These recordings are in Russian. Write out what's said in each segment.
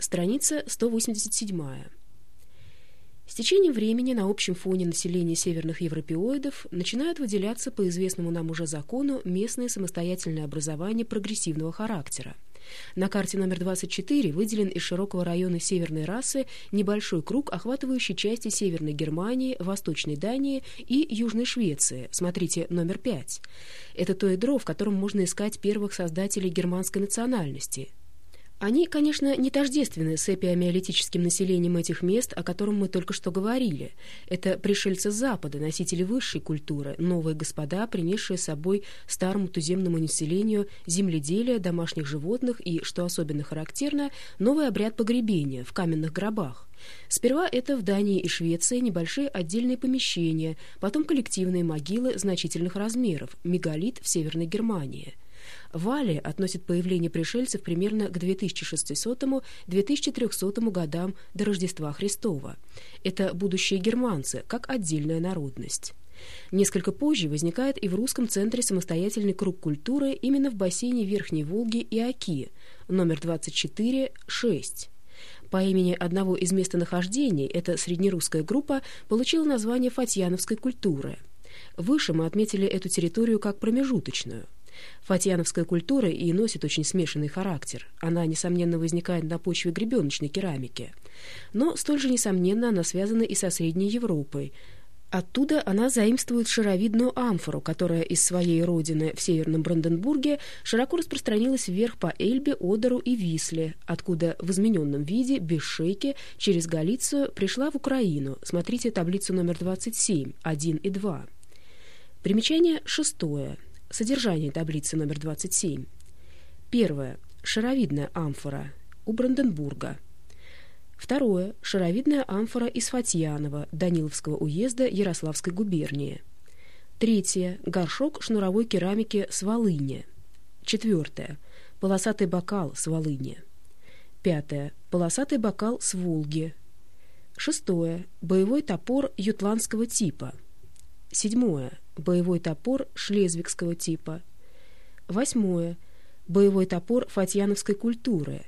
Страница 187. С течением времени на общем фоне населения северных европеоидов начинают выделяться по известному нам уже закону местные самостоятельные образования прогрессивного характера. На карте номер 24 выделен из широкого района северной расы небольшой круг, охватывающий части Северной Германии, Восточной Дании и Южной Швеции. Смотрите номер 5. Это то ядро, в котором можно искать первых создателей германской национальности – они, конечно, не тождественны с эпиомиолитическим населением этих мест, о котором мы только что говорили. Это пришельцы Запада, носители высшей культуры, новые господа, принесшие с собой старому туземному населению земледелие, домашних животных и, что особенно характерно, новый обряд погребения в каменных гробах. Сперва это в Дании и Швеции небольшие отдельные помещения, потом коллективные могилы значительных размеров, мегалит в Северной Германии – Вали относит появление пришельцев примерно к 2600-2300 годам до Рождества Христова. Это будущие германцы, как отдельная народность. Несколько позже возникает и в русском центре самостоятельный круг культуры именно в бассейне Верхней Волги и Оки, номер 24-6. По имени одного из местонахождений эта среднерусская группа получила название Фатьяновской культуры. Выше мы отметили эту территорию как промежуточную – Фатьяновская культура и носит очень смешанный характер. Она, несомненно, возникает на почве гребеночной керамики. Но столь же, несомненно, она связана и со Средней Европой. Оттуда она заимствует шаровидную амфору, которая из своей родины в Северном Бранденбурге широко распространилась вверх по Эльбе, Одеру и Висле, откуда в измененном виде, без шейки, через Галицию пришла в Украину. Смотрите таблицу номер 27, 1 и 2. Примечание шестое. Содержание таблицы номер 27. Первое. Шаровидная амфора у Бранденбурга. Второе. Шаровидная амфора из Фатьянова, Даниловского уезда Ярославской губернии. Третье. Горшок шнуровой керамики с Волыни. Четвертое. Полосатый бокал с Волыни. Пятое. Полосатый бокал с Волги. Шестое. Боевой топор ютландского типа. Седьмое боевой топор шлезвигского типа. Восьмое. Боевой топор фатьяновской культуры.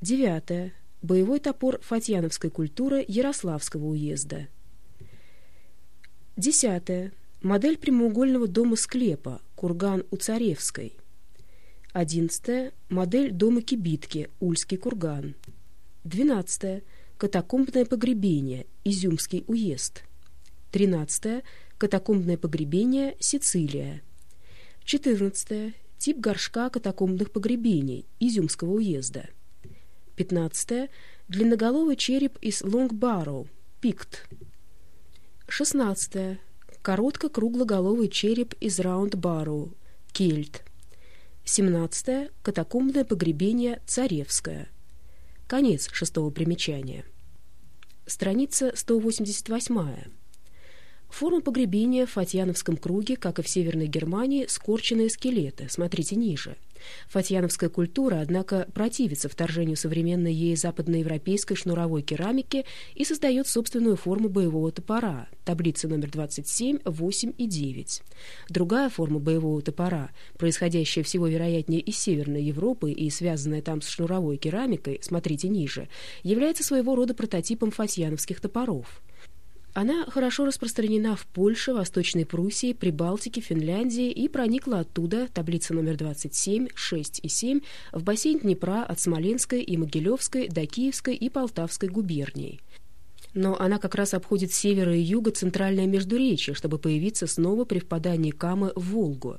Девятое. Боевой топор фатьяновской культуры Ярославского уезда. Десятое. Модель прямоугольного дома-склепа, курган у Царевской. Одиннадцатое. Модель дома кибитки, Ульский курган. Двенадцатое. Катакомбное погребение, Изюмский уезд. Тринадцатое. Катакомбное погребение, Сицилия. 14. Тип горшка катакомбных погребений, Изюмского уезда. 15. Длинноголовый череп из Лонгбарроу, Пикт. 16. Коротко-круглоголовый череп из Раундбарроу, Кельт. 17. Катакомбное погребение Царевское. Конец шестого примечания. Страница 188. Форма погребения в Фатьяновском круге, как и в Северной Германии, скорченные скелеты. Смотрите ниже. Фатьяновская культура, однако, противится вторжению современной ей западноевропейской шнуровой керамики и создает собственную форму боевого топора. Таблица номер 27, 8 и 9. Другая форма боевого топора, происходящая всего вероятнее из Северной Европы и связанная там с шнуровой керамикой, смотрите ниже, является своего рода прототипом фатьяновских топоров. Она хорошо распространена в Польше, Восточной Пруссии, Прибалтике, Финляндии и проникла оттуда, таблица номер 27, 6 и 7, в бассейн Днепра от Смоленской и Могилевской до Киевской и Полтавской губерний. Но она как раз обходит севера и юга центральное Междуречье, чтобы появиться снова при впадании Камы в Волгу.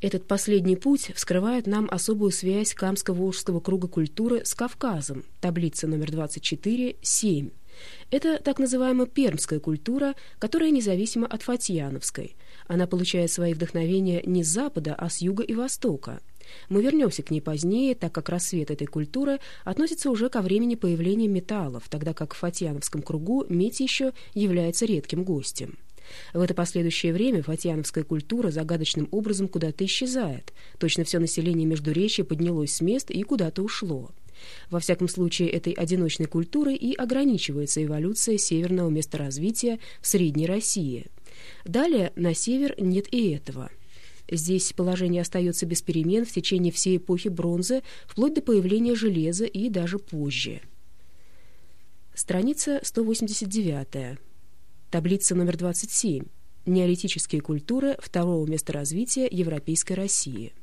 Этот последний путь вскрывает нам особую связь Камско-Волжского круга культуры с Кавказом, таблица номер 24, 7. Это так называемая пермская культура, которая независима от фатьяновской. Она получает свои вдохновения не с запада, а с юга и востока. Мы вернемся к ней позднее, так как рассвет этой культуры относится уже ко времени появления металлов, тогда как в фатьяновском кругу медь еще является редким гостем. В это последующее время фатьяновская культура загадочным образом куда-то исчезает. Точно все население Междуречья поднялось с мест и куда-то ушло. Во всяком случае, этой одиночной культурой и ограничивается эволюция северного места развития в Средней России. Далее на север нет и этого. Здесь положение остается без перемен в течение всей эпохи бронзы, вплоть до появления железа и даже позже. Страница 189. Таблица номер 27. Неолитические культуры второго места развития Европейской России.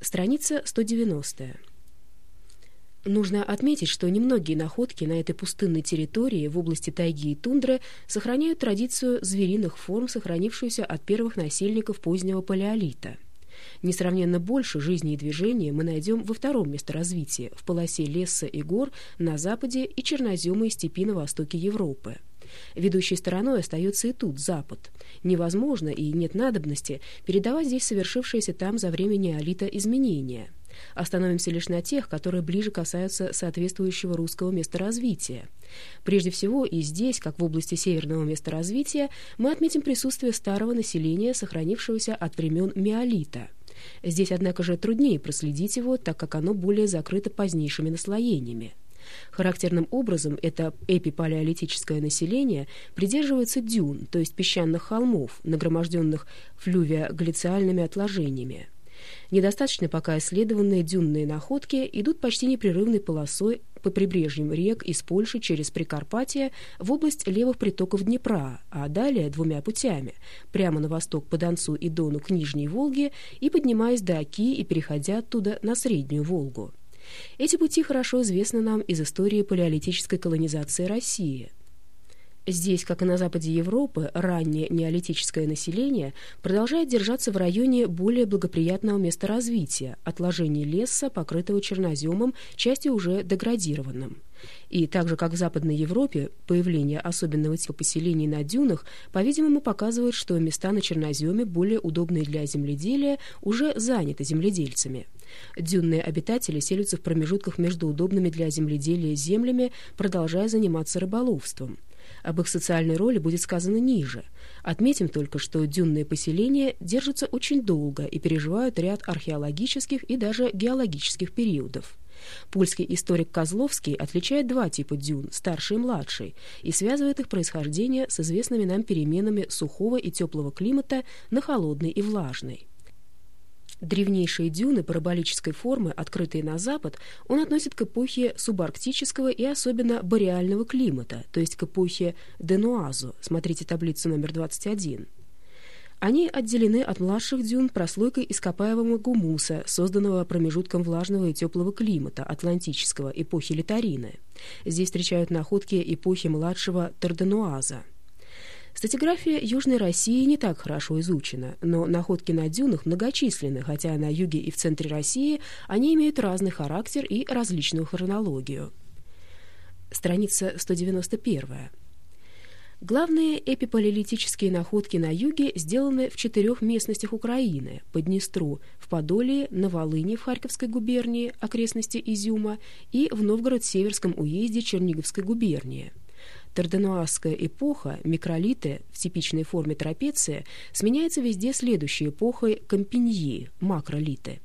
Страница 190. Нужно отметить, что немногие находки на этой пустынной территории в области тайги и тундры сохраняют традицию звериных форм, сохранившуюся от первых насельников позднего палеолита. Несравненно больше жизни и движения мы найдем во втором месторазвитии, в полосе леса и гор на западе и чернозема и степи на востоке Европы. Ведущей стороной остается и тут Запад. Невозможно и нет надобности передавать здесь совершившееся там за время неолита изменения – Остановимся лишь на тех, которые ближе касаются соответствующего русского месторазвития. Прежде всего, и здесь, как в области северного месторазвития, мы отметим присутствие старого населения, сохранившегося от времен миолита. Здесь, однако же, труднее проследить его, так как оно более закрыто позднейшими наслоениями. Характерным образом это эпипалеолитическое население придерживается дюн, то есть песчаных холмов, нагроможденных флювиоглициальными отложениями. Недостаточно пока исследованные дюнные находки идут почти непрерывной полосой по прибрежьям рек из Польши через Прикарпатье в область левых притоков Днепра, а далее двумя путями – прямо на восток по Донцу и Дону к Нижней Волге и поднимаясь до Оки и переходя оттуда на Среднюю Волгу. Эти пути хорошо известны нам из истории палеолитической колонизации России – Здесь, как и на западе Европы, раннее неолитическое население продолжает держаться в районе более благоприятного места развития, отложений леса, покрытого черноземом, частью уже деградированным. И так же, как в Западной Европе, появление особенного типа поселений на дюнах, по-видимому, показывает, что места на черноземе, более удобные для земледелия, уже заняты земледельцами. Дюнные обитатели селятся в промежутках между удобными для земледелия землями, продолжая заниматься рыболовством. Об их социальной роли будет сказано ниже. Отметим только, что дюнные поселения держатся очень долго и переживают ряд археологических и даже геологических периодов. Польский историк Козловский отличает два типа дюн, старший и младший, и связывает их происхождение с известными нам переменами сухого и теплого климата на холодный и влажный. Древнейшие дюны параболической формы, открытые на запад, он относит к эпохе субарктического и особенно бореального климата, то есть к эпохе Денуазу, смотрите таблицу номер 21. Они отделены от младших дюн прослойкой ископаемого гумуса, созданного промежутком влажного и теплого климата, атлантического, эпохи Литарины. Здесь встречают находки эпохи младшего Тарденуаза. Статиграфия Южной России не так хорошо изучена, но находки на дюнах многочисленны, хотя на юге и в центре России они имеют разный характер и различную хронологию. Страница 191. Главные эпипалеолитические находки на юге сделаны в четырех местностях Украины – по Днестру, в Подоле, на Волыне в Харьковской губернии, окрестности Изюма и в Новгород-Северском уезде Черниговской губернии – Тарденуазская эпоха, микролиты в типичной форме трапеция, сменяется везде следующей эпохой компеньи, макролиты.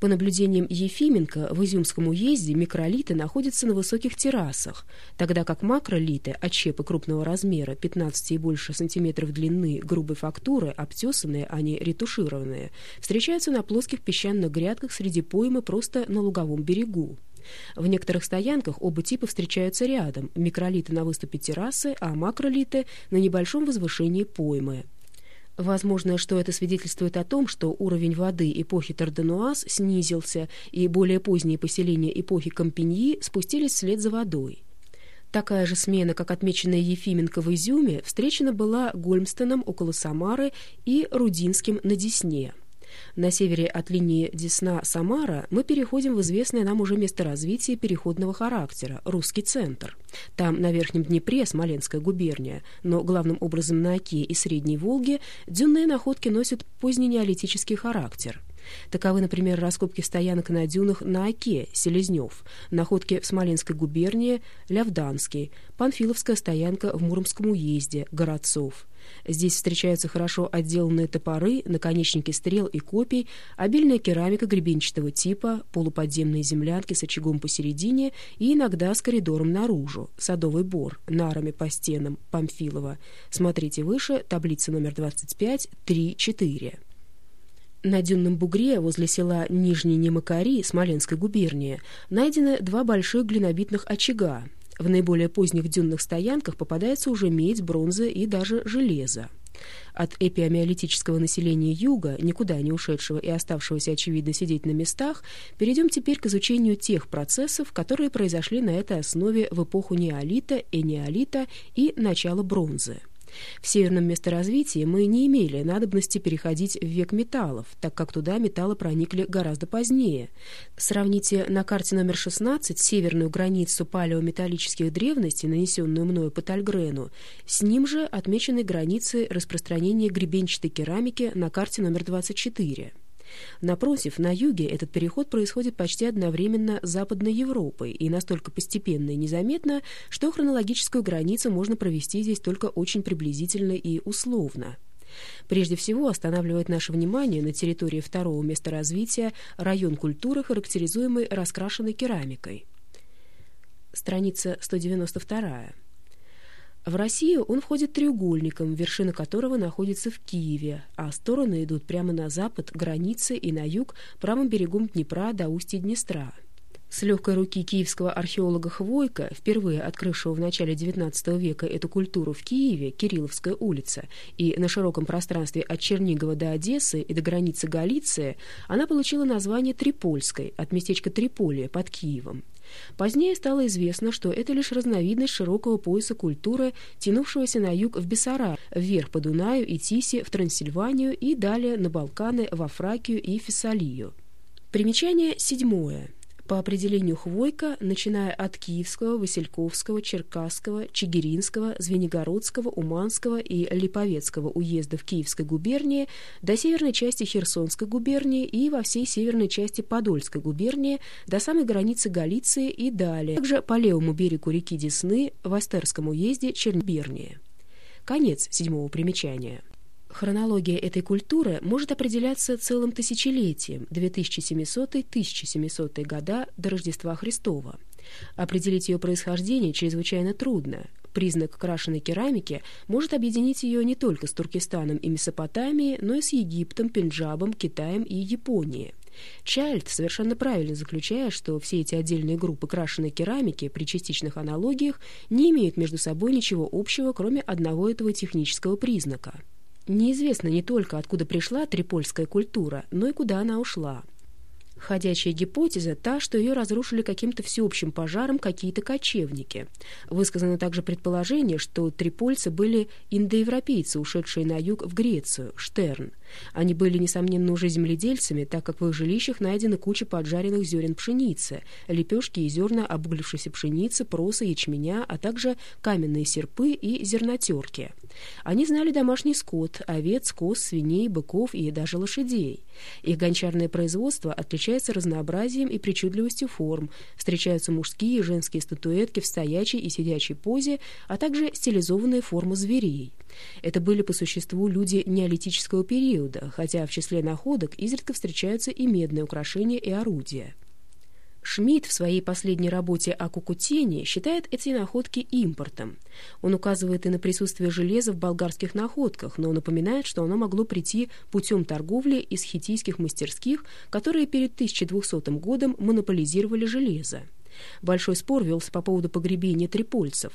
По наблюдениям Ефименко, в Изюмском уезде микролиты находятся на высоких террасах, тогда как макролиты, отщепы крупного размера, 15 и больше сантиметров длины, грубой фактуры, обтесанные, а не ретушированные, встречаются на плоских песчаных грядках среди поймы просто на луговом берегу. В некоторых стоянках оба типа встречаются рядом, микролиты на выступе террасы, а макролиты на небольшом возвышении поймы. Возможно, что это свидетельствует о том, что уровень воды эпохи Тарденуаз снизился, и более поздние поселения эпохи Компеньи спустились вслед за водой. Такая же смена, как отмеченная Ефименко в Изюме, встречена была Гольмстоном около Самары и Рудинским на Десне. На севере от линии Десна-Самара мы переходим в известное нам уже место развития переходного характера – Русский центр. Там, на Верхнем Днепре, Смоленская губерния, но главным образом на Оке и Средней Волге, дюнные находки носят поздненеолитический характер – Таковы, например, раскопки стоянок на дюнах на Оке, Селезнев, находки в Смоленской губернии, Лявданский, Панфиловская стоянка в Муромском уезде, Городцов. Здесь встречаются хорошо отделанные топоры, наконечники стрел и копий, обильная керамика гребенчатого типа, полуподземные землянки с очагом посередине и иногда с коридором наружу, садовый бор, нарами по стенам, Памфилова. Смотрите выше, таблица номер 25, 3-4. На дюнном бугре возле села Нижний Немакари Смоленской губернии найдены два больших глинобитных очага, в наиболее поздних дюнных стоянках попадается уже медь, бронза и даже железо. От эпиомиолитического населения юга, никуда не ушедшего и оставшегося, очевидно, сидеть на местах, перейдем теперь к изучению тех процессов, которые произошли на этой основе в эпоху неолита, энеолита и начала бронзы. В северном месторазвитии мы не имели надобности переходить в век металлов, так как туда металлы проникли гораздо позднее. Сравните на карте номер 16 северную границу палеометаллических древностей, нанесенную мною по Тальгрену, с ним же отмечены границы распространения гребенчатой керамики на карте номер 24. Напротив, на юге этот переход происходит почти одновременно с Западной Европой и настолько постепенно и незаметно, что хронологическую границу можно провести здесь только очень приблизительно и условно. Прежде всего останавливает наше внимание на территории второго места развития район культуры, характеризуемый раскрашенной керамикой. Страница 192. В Россию он входит треугольником, вершина которого находится в Киеве, а стороны идут прямо на запад, границы и на юг, правым берегом Днепра до устья Днестра. С легкой руки киевского археолога Хвойка, впервые открывшего в начале XIX века эту культуру в Киеве, Кирилловская улица, и на широком пространстве от Чернигова до Одессы и до границы Галиции, она получила название Трипольской, от местечка Триполия под Киевом. Позднее стало известно, что это лишь разновидность широкого пояса культуры, тянувшегося на юг в Бессараб, вверх по Дунаю и Тисе в Трансильванию и далее на Балканы, во Фракию и Фессалию. Примечание седьмое по определению Хвойка, начиная от Киевского, Васильковского, Черкасского, Чигиринского, Звенигородского, Уманского и Липовецкого уездов Киевской губернии до северной части Херсонской губернии и во всей северной части Подольской губернии до самой границы Галиции и далее, также по левому берегу реки Десны в Астерском уезде Чернбернии. Конец седьмого примечания. Хронология этой культуры может определяться целым тысячелетием, 2700-1700 года до Рождества Христова. Определить ее происхождение чрезвычайно трудно. Признак крашеной керамики может объединить ее не только с Туркестаном и Месопотамией, но и с Египтом, Пенджабом, Китаем и Японией. Чайльд совершенно правильно заключает, что все эти отдельные группы крашеной керамики при частичных аналогиях не имеют между собой ничего общего, кроме одного этого технического признака. Неизвестно не только, откуда пришла трипольская культура, но и куда она ушла. Ходячая гипотеза та, что ее разрушили каким-то всеобщим пожаром какие-то кочевники. Высказано также предположение, что трипольцы были индоевропейцы, ушедшие на юг в Грецию, Штерн. Они были, несомненно, уже земледельцами, так как в их жилищах найдены куча поджаренных зерен пшеницы, лепешки и зерна обуглившейся пшеницы, проса, ячменя, а также каменные серпы и зернотерки. Они знали домашний скот, овец, коз, свиней, быков и даже лошадей. Их гончарное производство отличается разнообразием и причудливостью форм. Встречаются мужские и женские статуэтки в стоячей и сидячей позе, а также стилизованные формы зверей. Это были по существу люди неолитического периода, хотя в числе находок изредка встречаются и медные украшения и орудия. Шмидт в своей последней работе о кукутене считает эти находки импортом. Он указывает и на присутствие железа в болгарских находках, но напоминает, что оно могло прийти путем торговли из хитийских мастерских, которые перед 1200 годом монополизировали железо. Большой спор велся по поводу погребения трипольцев.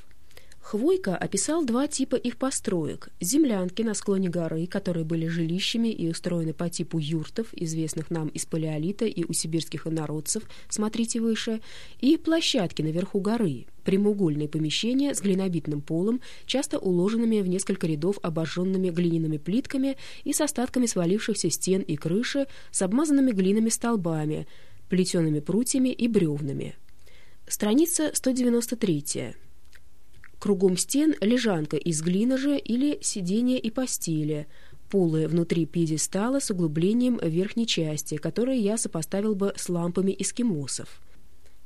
Хвойка описал два типа их построек. Землянки на склоне горы, которые были жилищами и устроены по типу юртов, известных нам из палеолита и у сибирских инородцев, смотрите выше, и площадки наверху горы, прямоугольные помещения с глинобитным полом, часто уложенными в несколько рядов обожженными глиняными плитками и с остатками свалившихся стен и крыши, с обмазанными глинами столбами, плетеными прутьями и бревнами. Страница 193. Кругом стен лежанка из глиножа или сиденья и постели. Полы внутри пьедестала с углублением верхней части, которые я сопоставил бы с лампами эскимосов.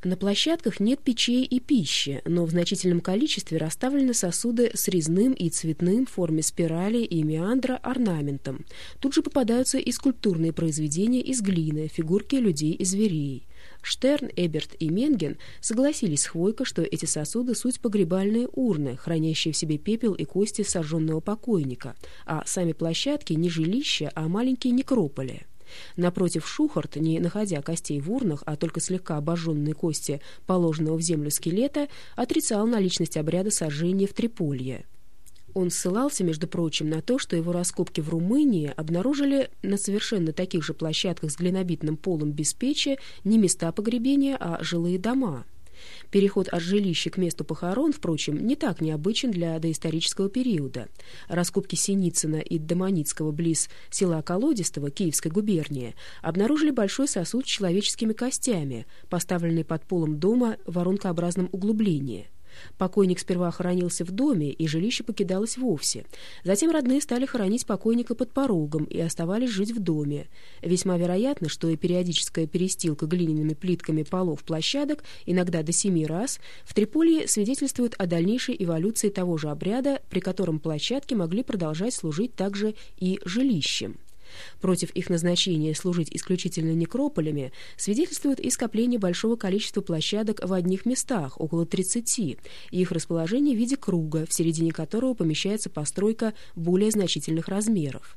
На площадках нет печей и пищи, но в значительном количестве расставлены сосуды с резным и цветным в форме спирали и меандра орнаментом. Тут же попадаются и скульптурные произведения из глины, фигурки людей и зверей. Штерн, Эберт и Менген согласились с Хвойко, что эти сосуды — суть погребальные урны, хранящие в себе пепел и кости сожженного покойника, а сами площадки — не жилища, а маленькие некрополи. Напротив Шухарт, не находя костей в урнах, а только слегка обожженные кости положенного в землю скелета, отрицал наличность обряда сожжения в Триполье. Он ссылался, между прочим, на то, что его раскопки в Румынии обнаружили на совершенно таких же площадках с глинобитным полом без печи не места погребения, а жилые дома — Переход от жилища к месту похорон, впрочем, не так необычен для доисторического периода. Раскопки Синицына и Доманицкого близ села Колодистого Киевской губернии обнаружили большой сосуд с человеческими костями, поставленный под полом дома в воронкообразном углублении. Покойник сперва хоронился в доме, и жилище покидалось вовсе. Затем родные стали хоронить покойника под порогом и оставались жить в доме. Весьма вероятно, что и периодическая перестилка глиняными плитками полов площадок, иногда до семи раз, в Триполье свидетельствует о дальнейшей эволюции того же обряда, при котором площадки могли продолжать служить также и жилищем. Против их назначения служить исключительно некрополями свидетельствует и скопление большого количества площадок в одних местах, около 30, и их расположение в виде круга, в середине которого помещается постройка более значительных размеров.